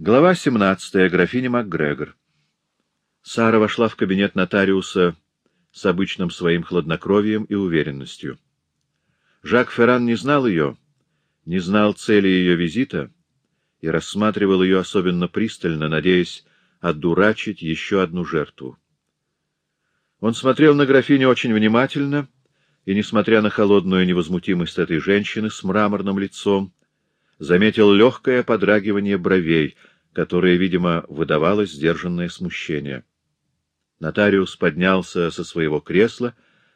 Глава 17. Графиня МакГрегор. Сара вошла в кабинет нотариуса с обычным своим хладнокровием и уверенностью. Жак Ферран не знал ее, не знал цели ее визита и рассматривал ее особенно пристально, надеясь отдурачить еще одну жертву. Он смотрел на графиню очень внимательно, и, несмотря на холодную невозмутимость этой женщины с мраморным лицом, заметил легкое подрагивание бровей, которое, видимо, выдавало сдержанное смущение. Нотариус поднялся со своего кресла,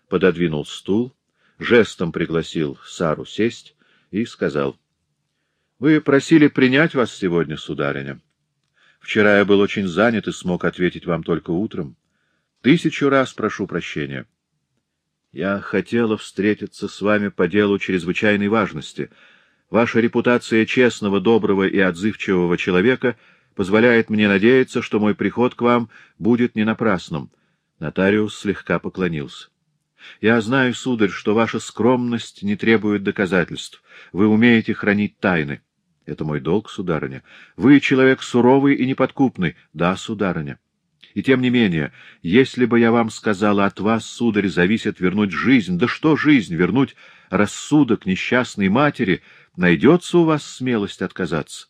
пододвинул стул, жестом пригласил Сару сесть и сказал, — Вы просили принять вас сегодня, сударыня. Вчера я был очень занят и смог ответить вам только утром. Тысячу раз прошу прощения. Я хотела встретиться с вами по делу чрезвычайной важности — Ваша репутация честного, доброго и отзывчивого человека позволяет мне надеяться, что мой приход к вам будет не напрасным. Нотариус слегка поклонился. Я знаю, сударь, что ваша скромность не требует доказательств. Вы умеете хранить тайны. Это мой долг, сударыня. Вы человек суровый и неподкупный. Да, сударыня. И тем не менее, если бы я вам сказала, от вас, сударь, зависит вернуть жизнь, да что жизнь, вернуть рассудок несчастной матери — Найдется у вас смелость отказаться?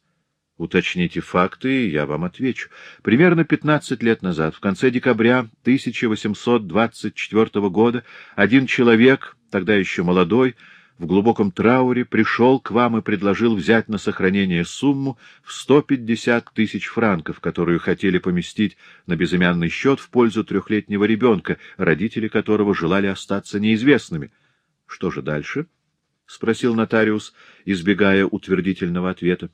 Уточните факты, и я вам отвечу. Примерно 15 лет назад, в конце декабря 1824 года, один человек, тогда еще молодой, в глубоком трауре, пришел к вам и предложил взять на сохранение сумму в 150 тысяч франков, которую хотели поместить на безымянный счет в пользу трехлетнего ребенка, родители которого желали остаться неизвестными. Что же дальше? —— спросил нотариус, избегая утвердительного ответа.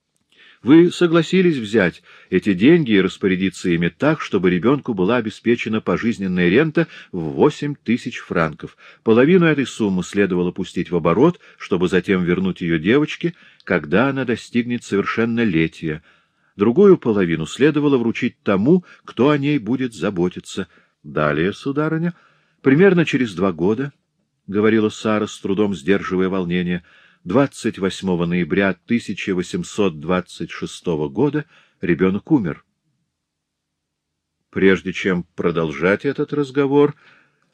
— Вы согласились взять эти деньги и распорядиться ими так, чтобы ребенку была обеспечена пожизненная рента в восемь тысяч франков. Половину этой суммы следовало пустить в оборот, чтобы затем вернуть ее девочке, когда она достигнет совершеннолетия. Другую половину следовало вручить тому, кто о ней будет заботиться. Далее, сударыня, примерно через два года — говорила Сара, с трудом сдерживая волнение, — 28 ноября 1826 года ребенок умер. Прежде чем продолжать этот разговор,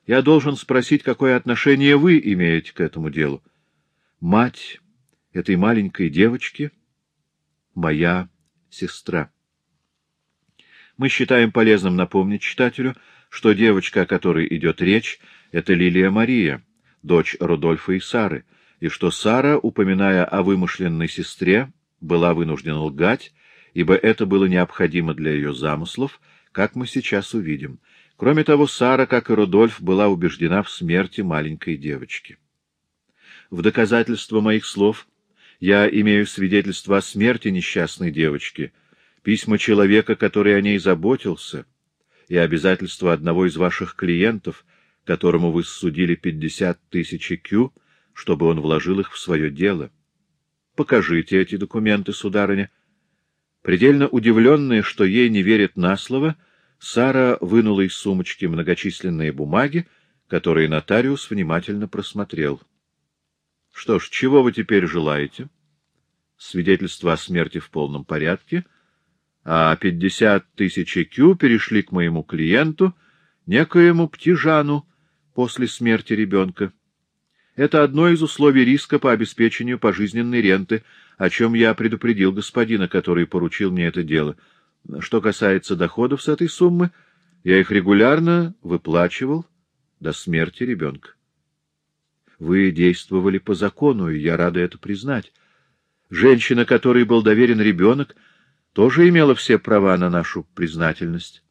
я должен спросить, какое отношение вы имеете к этому делу. Мать этой маленькой девочки — моя сестра. Мы считаем полезным напомнить читателю, что девочка, о которой идет речь, — это Лилия Мария — дочь Рудольфа и Сары, и что Сара, упоминая о вымышленной сестре, была вынуждена лгать, ибо это было необходимо для ее замыслов, как мы сейчас увидим. Кроме того, Сара, как и Рудольф, была убеждена в смерти маленькой девочки. В доказательство моих слов я имею свидетельство о смерти несчастной девочки, письма человека, который о ней заботился, и обязательства одного из ваших клиентов — которому вы судили пятьдесят тысяч кю, чтобы он вложил их в свое дело. Покажите эти документы, сударыня. Предельно удивленная, что ей не верят на слово, Сара вынула из сумочки многочисленные бумаги, которые нотариус внимательно просмотрел. — Что ж, чего вы теперь желаете? Свидетельство о смерти в полном порядке, а пятьдесят тысяч кю перешли к моему клиенту, некоему Птижану, после смерти ребенка. Это одно из условий риска по обеспечению пожизненной ренты, о чем я предупредил господина, который поручил мне это дело. Что касается доходов с этой суммы, я их регулярно выплачивал до смерти ребенка. Вы действовали по закону, и я рада это признать. Женщина, которой был доверен ребенок, тоже имела все права на нашу признательность.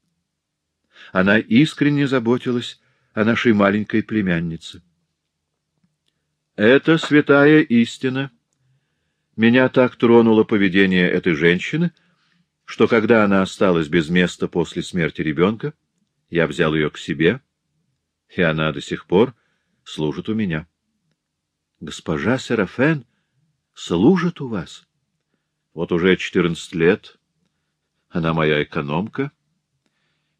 Она искренне заботилась о нашей маленькой племяннице. Это святая истина. Меня так тронуло поведение этой женщины, что когда она осталась без места после смерти ребенка, я взял ее к себе, и она до сих пор служит у меня. Госпожа Серафен служит у вас? Вот уже четырнадцать лет. Она моя экономка,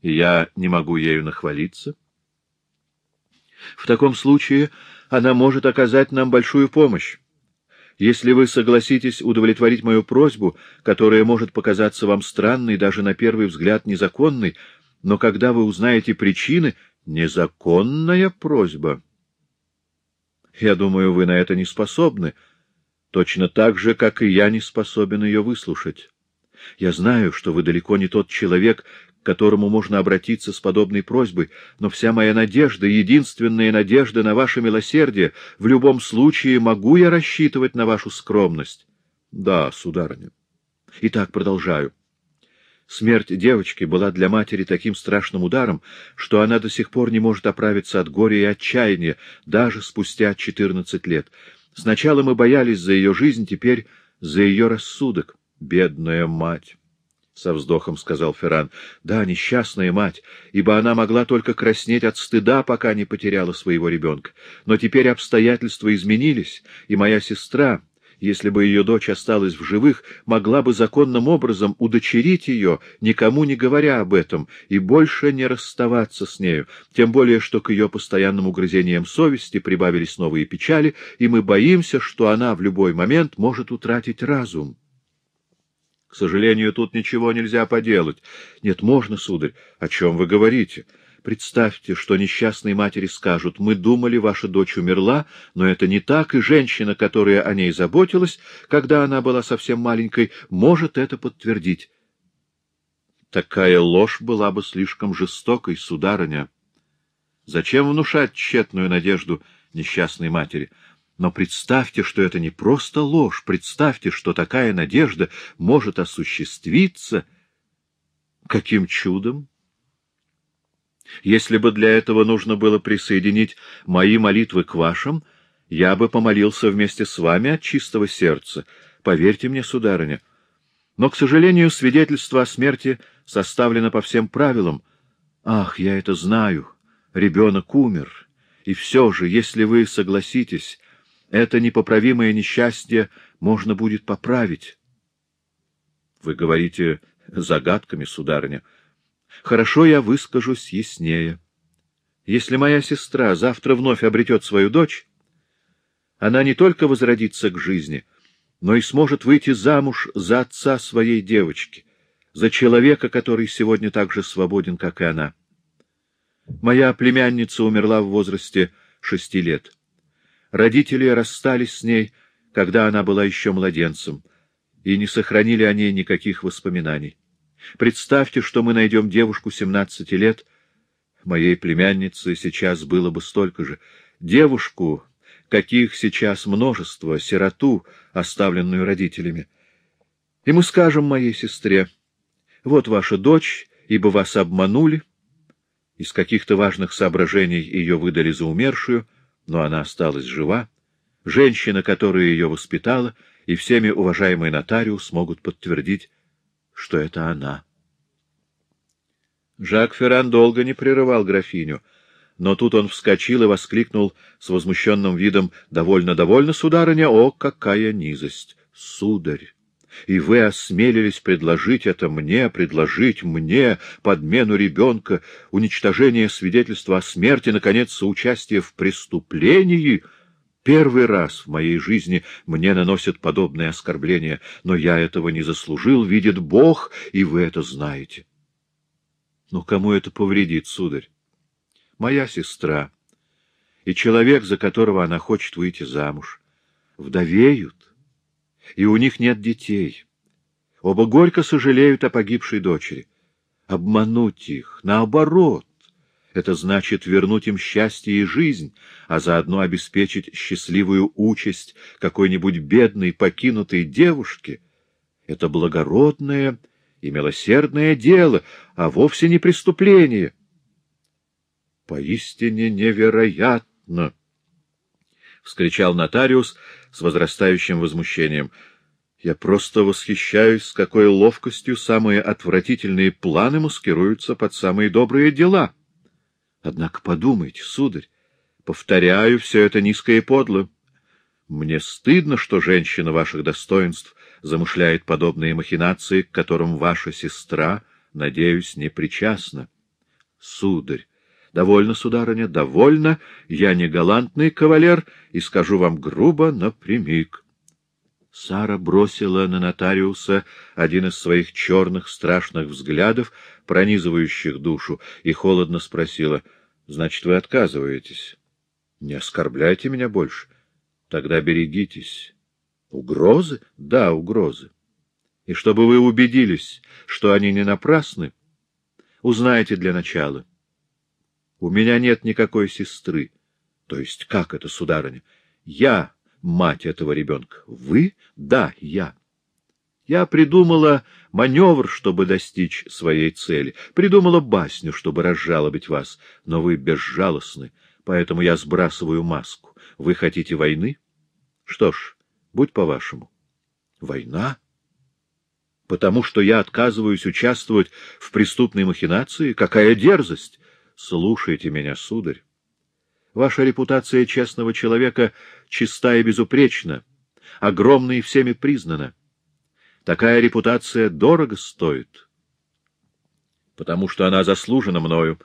и я не могу ею нахвалиться. В таком случае она может оказать нам большую помощь. Если вы согласитесь удовлетворить мою просьбу, которая может показаться вам странной, даже на первый взгляд незаконной, но когда вы узнаете причины, незаконная просьба. Я думаю, вы на это не способны, точно так же, как и я не способен ее выслушать. Я знаю, что вы далеко не тот человек, к которому можно обратиться с подобной просьбой, но вся моя надежда, единственная надежда на ваше милосердие, в любом случае могу я рассчитывать на вашу скромность? Да, сударыня. Итак, продолжаю. Смерть девочки была для матери таким страшным ударом, что она до сих пор не может оправиться от горя и отчаяния, даже спустя четырнадцать лет. Сначала мы боялись за ее жизнь, теперь за ее рассудок. Бедная мать! — со вздохом сказал Ферран. — Да, несчастная мать, ибо она могла только краснеть от стыда, пока не потеряла своего ребенка. Но теперь обстоятельства изменились, и моя сестра, если бы ее дочь осталась в живых, могла бы законным образом удочерить ее, никому не говоря об этом, и больше не расставаться с нею, тем более, что к ее постоянным угрызениям совести прибавились новые печали, и мы боимся, что она в любой момент может утратить разум. К сожалению, тут ничего нельзя поделать. Нет, можно, сударь. О чем вы говорите? Представьте, что несчастные матери скажут, мы думали, ваша дочь умерла, но это не так, и женщина, которая о ней заботилась, когда она была совсем маленькой, может это подтвердить. Такая ложь была бы слишком жестокой, сударыня. Зачем внушать тщетную надежду несчастной матери? Но представьте, что это не просто ложь, представьте, что такая надежда может осуществиться. Каким чудом? Если бы для этого нужно было присоединить мои молитвы к вашим, я бы помолился вместе с вами от чистого сердца, поверьте мне, сударыня. Но, к сожалению, свидетельство о смерти составлено по всем правилам. Ах, я это знаю, ребенок умер, и все же, если вы согласитесь это непоправимое несчастье можно будет поправить. Вы говорите загадками, сударыня. Хорошо, я выскажусь яснее. Если моя сестра завтра вновь обретет свою дочь, она не только возродится к жизни, но и сможет выйти замуж за отца своей девочки, за человека, который сегодня так же свободен, как и она. Моя племянница умерла в возрасте шести лет. Родители расстались с ней, когда она была еще младенцем, и не сохранили о ней никаких воспоминаний. Представьте, что мы найдем девушку семнадцати лет, моей племяннице сейчас было бы столько же, девушку, каких сейчас множество, сироту, оставленную родителями. И мы скажем моей сестре, вот ваша дочь, ибо вас обманули, из каких-то важных соображений ее выдали за умершую, но она осталась жива, женщина, которая ее воспитала, и всеми уважаемый нотариус могут подтвердить, что это она. Жак Ферран долго не прерывал графиню, но тут он вскочил и воскликнул с возмущенным видом «Довольно, довольно, сударыня! О, какая низость! Сударь! И вы осмелились предложить это мне, предложить мне подмену ребенка, уничтожение свидетельства о смерти, наконец, соучастие в преступлении. Первый раз в моей жизни мне наносят подобное оскорбление, но я этого не заслужил, видит Бог, и вы это знаете. Но кому это повредит, сударь? Моя сестра и человек, за которого она хочет выйти замуж, вдовеют и у них нет детей. Оба горько сожалеют о погибшей дочери. Обмануть их, наоборот, это значит вернуть им счастье и жизнь, а заодно обеспечить счастливую участь какой-нибудь бедной, покинутой девушки. Это благородное и милосердное дело, а вовсе не преступление. Поистине невероятно! — вскричал нотариус, с возрастающим возмущением. Я просто восхищаюсь, с какой ловкостью самые отвратительные планы маскируются под самые добрые дела. Однако подумайте, сударь, повторяю, все это низко и подло. Мне стыдно, что женщина ваших достоинств замышляет подобные махинации, к которым ваша сестра, надеюсь, не причастна. Сударь, Довольно, сударыня, довольно. Я не галантный кавалер и скажу вам грубо напрямик. Сара бросила на нотариуса один из своих черных страшных взглядов, пронизывающих душу, и холодно спросила, — Значит, вы отказываетесь? — Не оскорбляйте меня больше. Тогда берегитесь. — Угрозы? — Да, угрозы. И чтобы вы убедились, что они не напрасны, узнайте для начала. У меня нет никакой сестры. То есть как это, сударыня? Я мать этого ребенка. Вы? Да, я. Я придумала маневр, чтобы достичь своей цели, придумала басню, чтобы разжалобить вас, но вы безжалостны, поэтому я сбрасываю маску. Вы хотите войны? Что ж, будь по-вашему. Война? Потому что я отказываюсь участвовать в преступной махинации? Какая дерзость! Слушайте меня, сударь. Ваша репутация честного человека чиста и безупречна, огромна и всеми признана. Такая репутация дорого стоит, потому что она заслужена мною,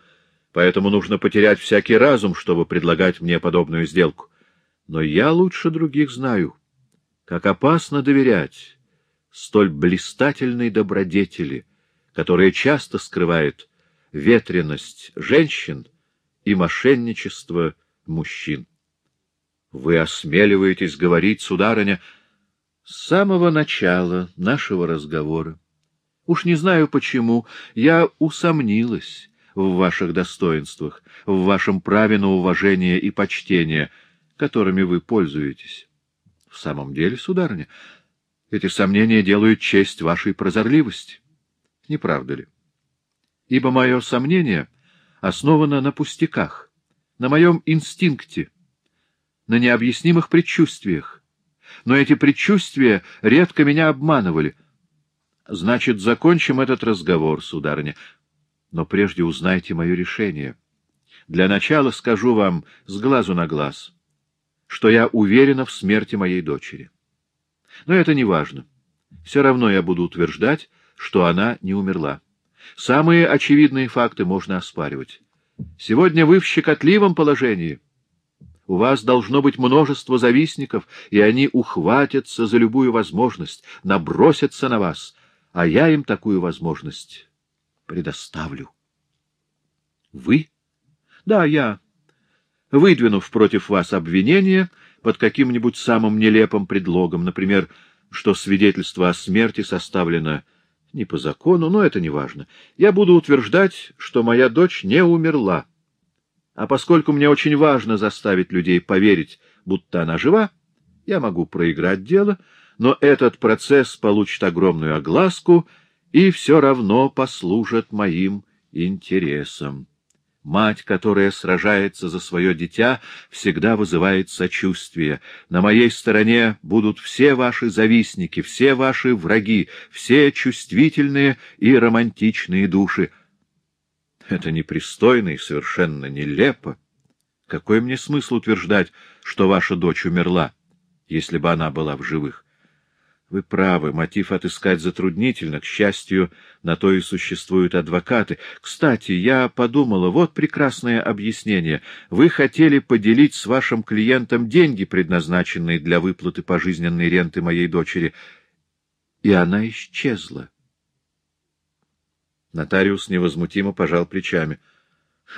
поэтому нужно потерять всякий разум, чтобы предлагать мне подобную сделку. Но я лучше других знаю, как опасно доверять столь блистательной добродетели, которая часто скрывает ветренность женщин и мошенничество мужчин. Вы осмеливаетесь говорить, сударыня, с самого начала нашего разговора. Уж не знаю почему, я усомнилась в ваших достоинствах, в вашем праве на уважение и почтение, которыми вы пользуетесь. В самом деле, сударыня, эти сомнения делают честь вашей прозорливости. Не правда ли? Ибо мое сомнение основано на пустяках, на моем инстинкте, на необъяснимых предчувствиях. Но эти предчувствия редко меня обманывали. Значит, закончим этот разговор, сударыня. Но прежде узнайте мое решение. Для начала скажу вам с глазу на глаз, что я уверена в смерти моей дочери. Но это не важно. Все равно я буду утверждать, что она не умерла. Самые очевидные факты можно оспаривать. Сегодня вы в щекотливом положении — у вас должно быть множество завистников, и они ухватятся за любую возможность, набросятся на вас, а я им такую возможность предоставлю. Вы? Да, я. Выдвинув против вас обвинение под каким-нибудь самым нелепым предлогом, например, что свидетельство о смерти составлено не по закону, но это не важно, я буду утверждать, что моя дочь не умерла, а поскольку мне очень важно заставить людей поверить, будто она жива, я могу проиграть дело, но этот процесс получит огромную огласку и все равно послужит моим интересам. Мать, которая сражается за свое дитя, всегда вызывает сочувствие. На моей стороне будут все ваши завистники, все ваши враги, все чувствительные и романтичные души — это непристойно и совершенно нелепо. Какой мне смысл утверждать, что ваша дочь умерла, если бы она была в живых? Вы правы, мотив отыскать затруднительно. К счастью, на то и существуют адвокаты. Кстати, я подумала, вот прекрасное объяснение. Вы хотели поделить с вашим клиентом деньги, предназначенные для выплаты пожизненной ренты моей дочери, и она исчезла. Нотариус невозмутимо пожал плечами.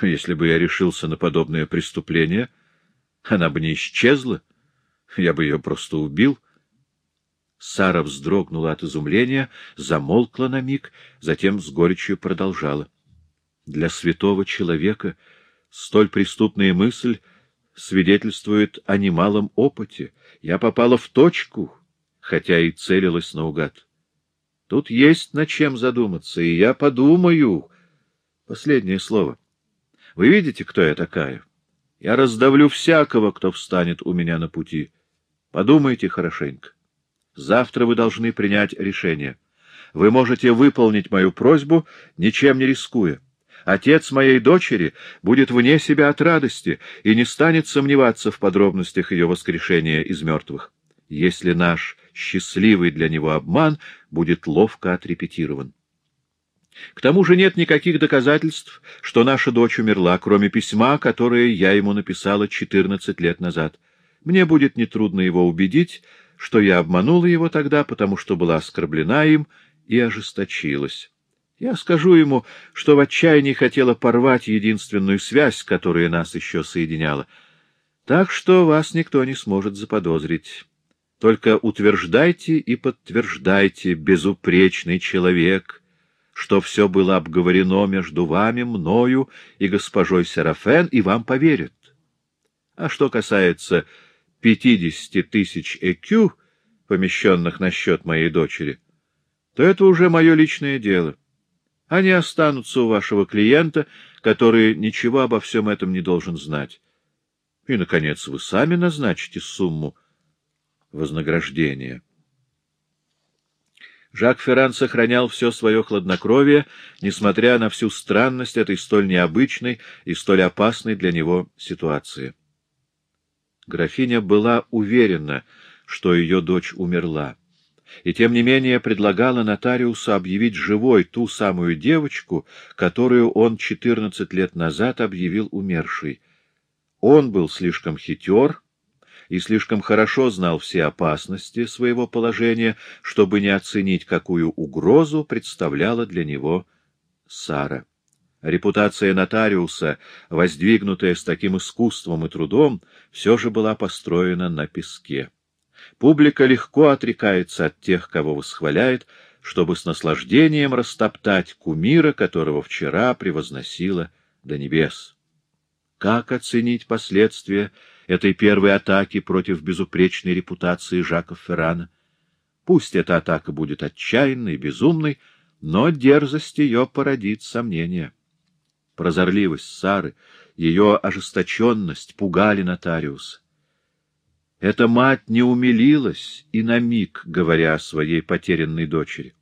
Если бы я решился на подобное преступление, она бы не исчезла. Я бы ее просто убил. Сара вздрогнула от изумления, замолкла на миг, затем с горечью продолжала. Для святого человека столь преступная мысль свидетельствует о немалом опыте. Я попала в точку, хотя и целилась наугад. Тут есть над чем задуматься, и я подумаю. Последнее слово. Вы видите, кто я такая? Я раздавлю всякого, кто встанет у меня на пути. Подумайте хорошенько. Завтра вы должны принять решение. Вы можете выполнить мою просьбу, ничем не рискуя. Отец моей дочери будет вне себя от радости и не станет сомневаться в подробностях ее воскрешения из мертвых если наш счастливый для него обман будет ловко отрепетирован. К тому же нет никаких доказательств, что наша дочь умерла, кроме письма, которое я ему написала 14 лет назад. Мне будет нетрудно его убедить, что я обманула его тогда, потому что была оскорблена им и ожесточилась. Я скажу ему, что в отчаянии хотела порвать единственную связь, которая нас еще соединяла. Так что вас никто не сможет заподозрить. Только утверждайте и подтверждайте, безупречный человек, что все было обговорено между вами, мною и госпожой Серафен, и вам поверят. А что касается пятидесяти тысяч ЭКЮ, помещенных на счет моей дочери, то это уже мое личное дело. Они останутся у вашего клиента, который ничего обо всем этом не должен знать. И, наконец, вы сами назначите сумму вознаграждения. Жак Ферран сохранял все свое хладнокровие, несмотря на всю странность этой столь необычной и столь опасной для него ситуации. Графиня была уверена, что ее дочь умерла и тем не менее предлагала нотариусу объявить живой ту самую девочку, которую он четырнадцать лет назад объявил умершей. Он был слишком хитер и слишком хорошо знал все опасности своего положения, чтобы не оценить, какую угрозу представляла для него Сара. Репутация нотариуса, воздвигнутая с таким искусством и трудом, все же была построена на песке. Публика легко отрекается от тех, кого восхваляет, чтобы с наслаждением растоптать кумира, которого вчера превозносила до небес. Как оценить последствия этой первой атаки против безупречной репутации Жака Феррана? Пусть эта атака будет отчаянной, безумной, но дерзость ее породит сомнения. Прозорливость Сары, ее ожесточенность пугали нотариуса. Эта мать не умилилась и на миг, говоря о своей потерянной дочери.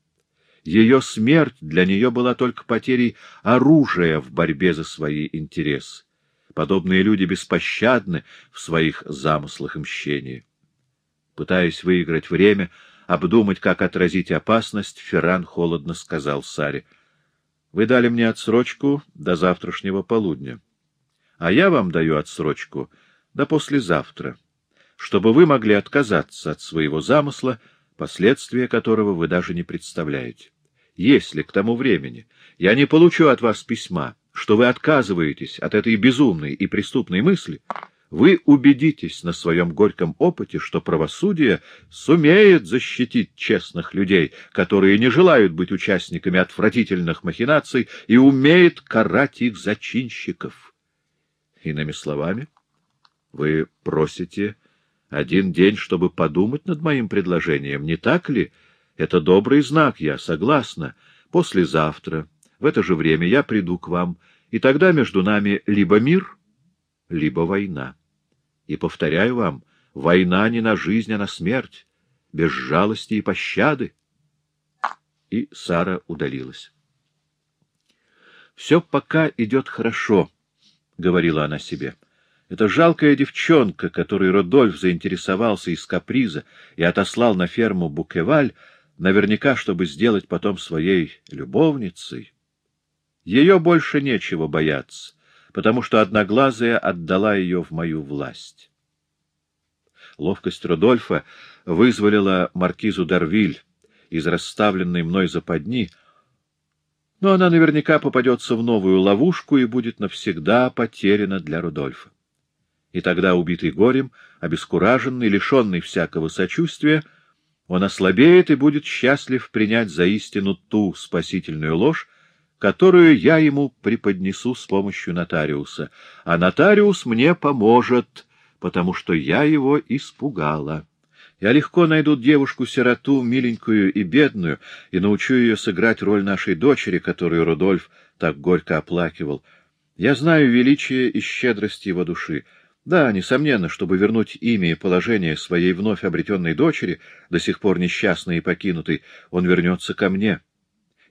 Ее смерть для нее была только потерей оружия в борьбе за свои интересы. Подобные люди беспощадны в своих замыслах и мщении. Пытаясь выиграть время, обдумать, как отразить опасность, Ферран холодно сказал Саре, — Вы дали мне отсрочку до завтрашнего полудня, а я вам даю отсрочку до послезавтра чтобы вы могли отказаться от своего замысла, последствия которого вы даже не представляете. Если к тому времени я не получу от вас письма, что вы отказываетесь от этой безумной и преступной мысли, вы убедитесь на своем горьком опыте, что правосудие сумеет защитить честных людей, которые не желают быть участниками отвратительных махинаций и умеет карать их зачинщиков. Иными словами, вы просите один день, чтобы подумать над моим предложением, не так ли? Это добрый знак, я согласна. Послезавтра, в это же время, я приду к вам, и тогда между нами либо мир, либо война. И повторяю вам, война не на жизнь, а на смерть, без жалости и пощады. И Сара удалилась. — Все пока идет хорошо, — говорила она себе. — эта жалкая девчонка, которой Родольф заинтересовался из каприза и отослал на ферму Букеваль, наверняка, чтобы сделать потом своей любовницей. Ее больше нечего бояться, потому что Одноглазая отдала ее в мою власть. Ловкость Родольфа вызволила маркизу Дарвиль из расставленной мной западни, но она наверняка попадется в новую ловушку и будет навсегда потеряна для Рудольфа. И тогда, убитый горем, обескураженный, лишенный всякого сочувствия, он ослабеет и будет счастлив принять за истину ту спасительную ложь, которую я ему преподнесу с помощью нотариуса. А нотариус мне поможет, потому что я его испугала. Я легко найду девушку-сироту, миленькую и бедную, и научу ее сыграть роль нашей дочери, которую Рудольф так горько оплакивал. Я знаю величие и щедрость его души. Да, несомненно, чтобы вернуть имя и положение своей вновь обретенной дочери, до сих пор несчастной и покинутой, он вернется ко мне,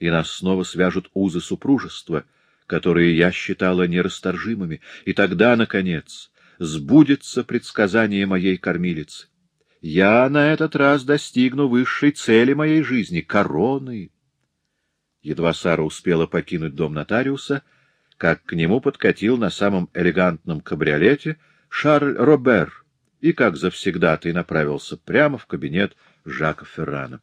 и нас снова свяжут узы супружества, которые я считала нерасторжимыми, и тогда, наконец, сбудется предсказание моей кормилицы. Я на этот раз достигну высшей цели моей жизни — короны. Едва Сара успела покинуть дом нотариуса, как к нему подкатил на самом элегантном кабриолете — Шарль Робер и, как завсегда, ты направился прямо в кабинет Жака Феррана.